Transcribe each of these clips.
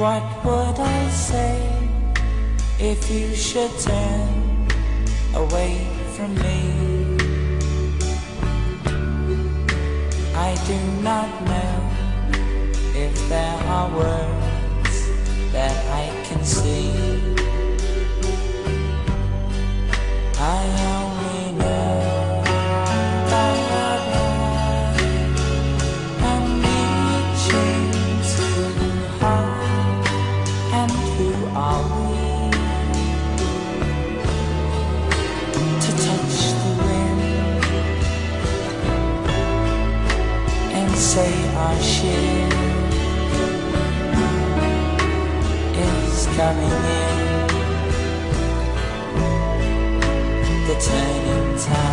What would I say if you should turn away from me? I do not know if there are words that I can see. Say our ship is coming in? The turning tide.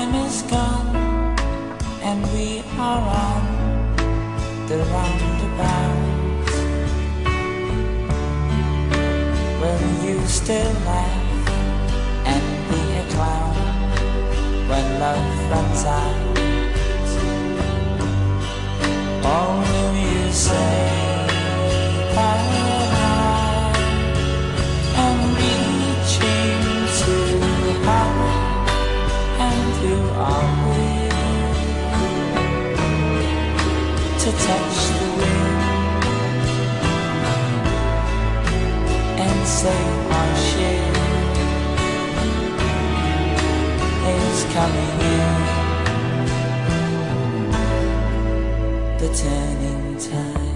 Time is gone and we are on the roundabout. Will you still laugh and be a clown when love runs out? To touch the wind and say our ship is coming in? The turning tide.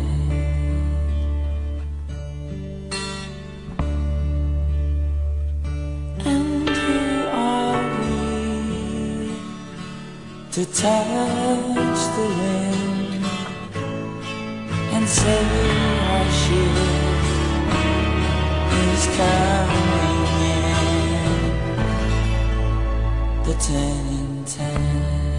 And who are we to touch the wind and say our ship is coming in? The turning tide.